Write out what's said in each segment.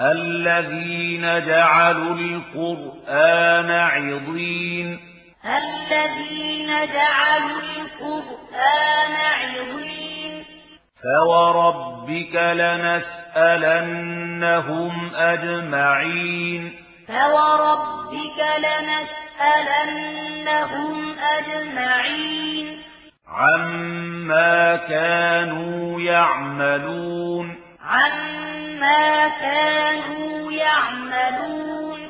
الذين جعلوا القرآن عظيم الذين جعلوا القرآن عظيم فوربك لنسألنهم أجمعين. فوربك لنسألنهم أجمعين. عما كانوا يعملون. عما بما كانوا يعملون.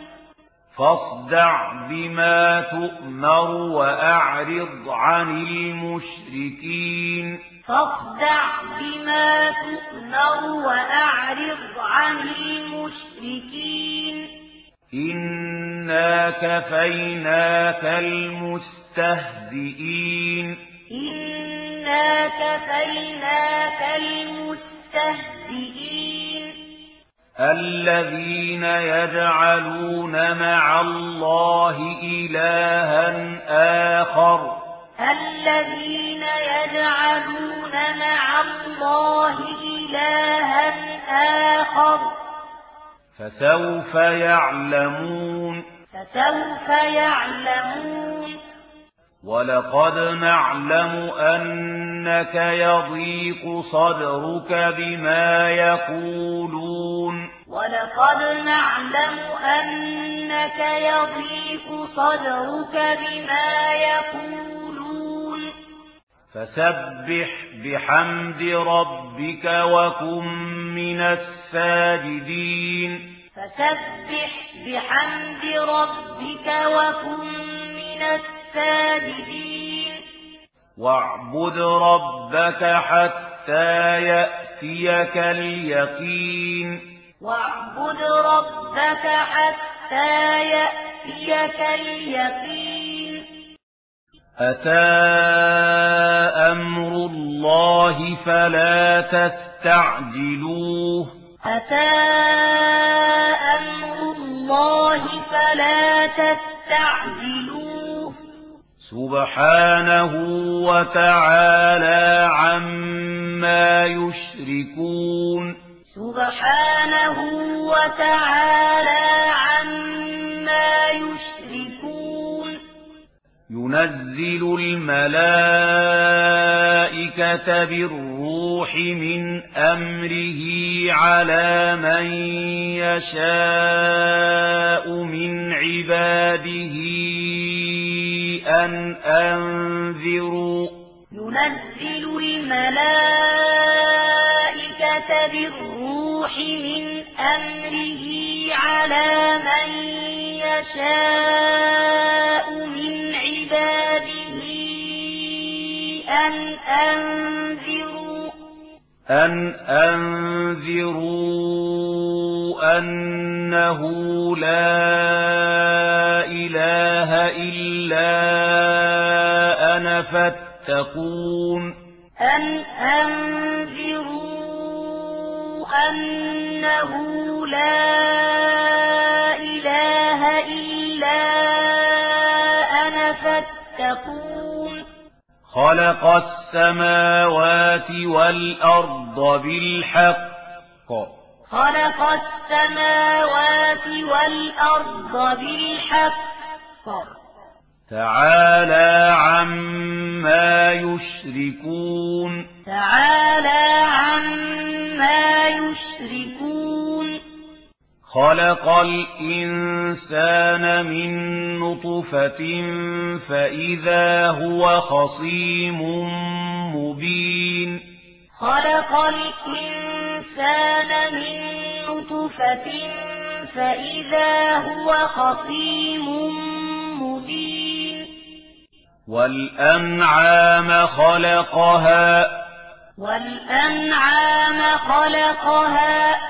فاصدع بما تؤمر وأعرض عن المشركين. فاصدع بما تؤمر وأعرض عن المشركين. إنا كفيناك المستهزئين. إنا كفيناك المستهزئين. الذين يجعلون مع الله إلها آخر. الذين يجعلون مع الله إلها آخر. فسوف يعلمون. فسوف يعلمون. وَلَقَدْ نَعْلَمُ أَنَّكَ يَضِيقُ صَدْرُكَ بِمَا يَقُولُونَ وَلَقَدْ نَعْلَمُ أَنَّكَ يَضِيقُ صَدْرُكَ بِمَا يَقُولُونَ فَسَبِّحْ بِحَمْدِ رَبِّكَ وَكُن مِّنَ السَّاجِدِينَ فَسَبِّحْ بِحَمْدِ رَبِّكَ وَكُن مِّنَ السَّاجِدِينَ واعبد ربك حتى يأتيك اليقين. واعبد ربك حتى يأتيك اليقين. أتى أمر الله فلا تستعجلوه. أتى سبحانه وتعالى عما يشركون. سبحانه وتعالى عما يشركون. ينزل الملائكة بالروح من أمره على من يشاء من عباده أن أنذروا ينزل الملائكة بالروح من أمره على من يشاء من عباده أن أنذروا أن أنذروا أنه لا إله إلا أنا فاتقون أن أنذروا أنه لا إله إلا أنا فاتقون خلق السماوات والأرض بالحق. خلق السماوات والأرض بالحق. تعالى عما يشركون. خلق الإنسان من نطفة فإذا هو خصيم مبين خلق الإنسان من نطفة فإذا هو خصيم مبين والأنعام خلقها والأنعام خلقها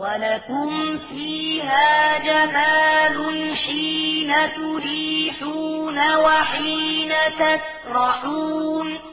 وَلَكُمْ فِيهَا جَمَالٌ حِينَ تُرِيحُونَ وَحِينَ تَسْرَحُونَ